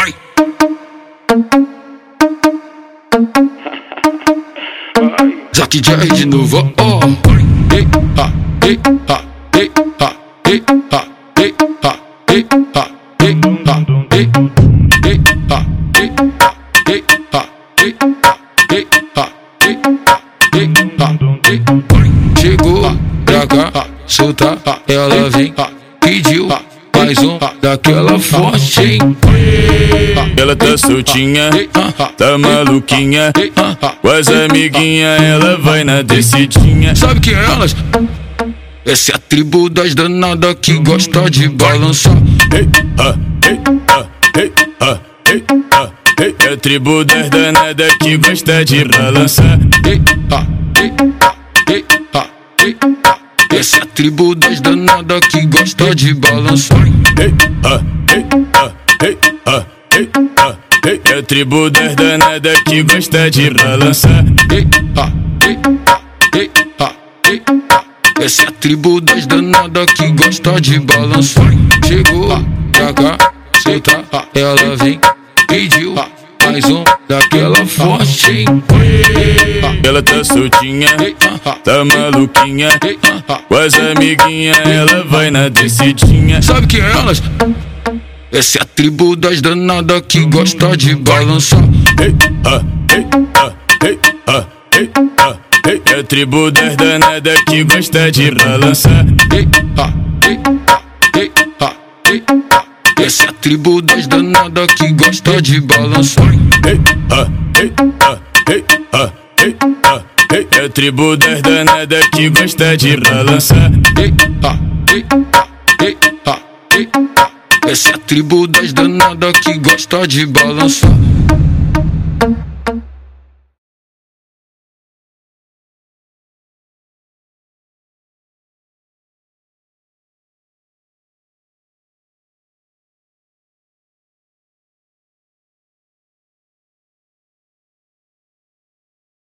Vai! Zack J de novo, ó. Ei, ha, ei, ha, ei, ha, ei, ha, ei, ha, ei, ha, ei, ha, ei, ha, ei, ha, ei, ha, ei, ha, ei, ha, ei, ha, ei, ha, ei. Chegou pra cá, solta, ela vem, pediu mais um daquela forte, hein? Ela tá soltinha, tá maluquinha. Com as amiguinhas, ela vai na descidinha. Sabe quem é elas? Essa é a tribo das danadas que gosta de balançar. Ah, ah, ah, ah. É a tribo das danadas que gosta de balançar. Ah, ah, ah, ah. Essa é a tribo das danadas que gosta de balançar. Ei, ah, ei, ah, ei, ah, ei, ah, ei. É a tribo das danadas que gosta de balançar. Ei, ah, ei, ah, ei, ah, ei, ah. Essa é a tribo das danadas que gosta de balançar. Chegou pra cá, senta, ela vem, pediu mais um daquela forte? Ela tá soltinha, tá maluquinha. Com as amiguinhas, ela vai na descidinha. Sabe quem é elas? Essa é a tribo das danadas que gosta de balançar. Ei, ah, ei, ah, ei, ah, ei, ah, ei. É a tribo das danadas que gosta de balançar. Ei, ah, ei, ah, ei, ah, ei, ah. Essa é a tribo das danadas que gosta de balançar. Ei, ah, ei, ah, ei, ah, ei, ah, ei. É a tribo das danadas que gosta de balançar. Ei, ah, ei, ah, ei, ah, ei, ah. Essa é a tribo das danadas que gosta de balançar.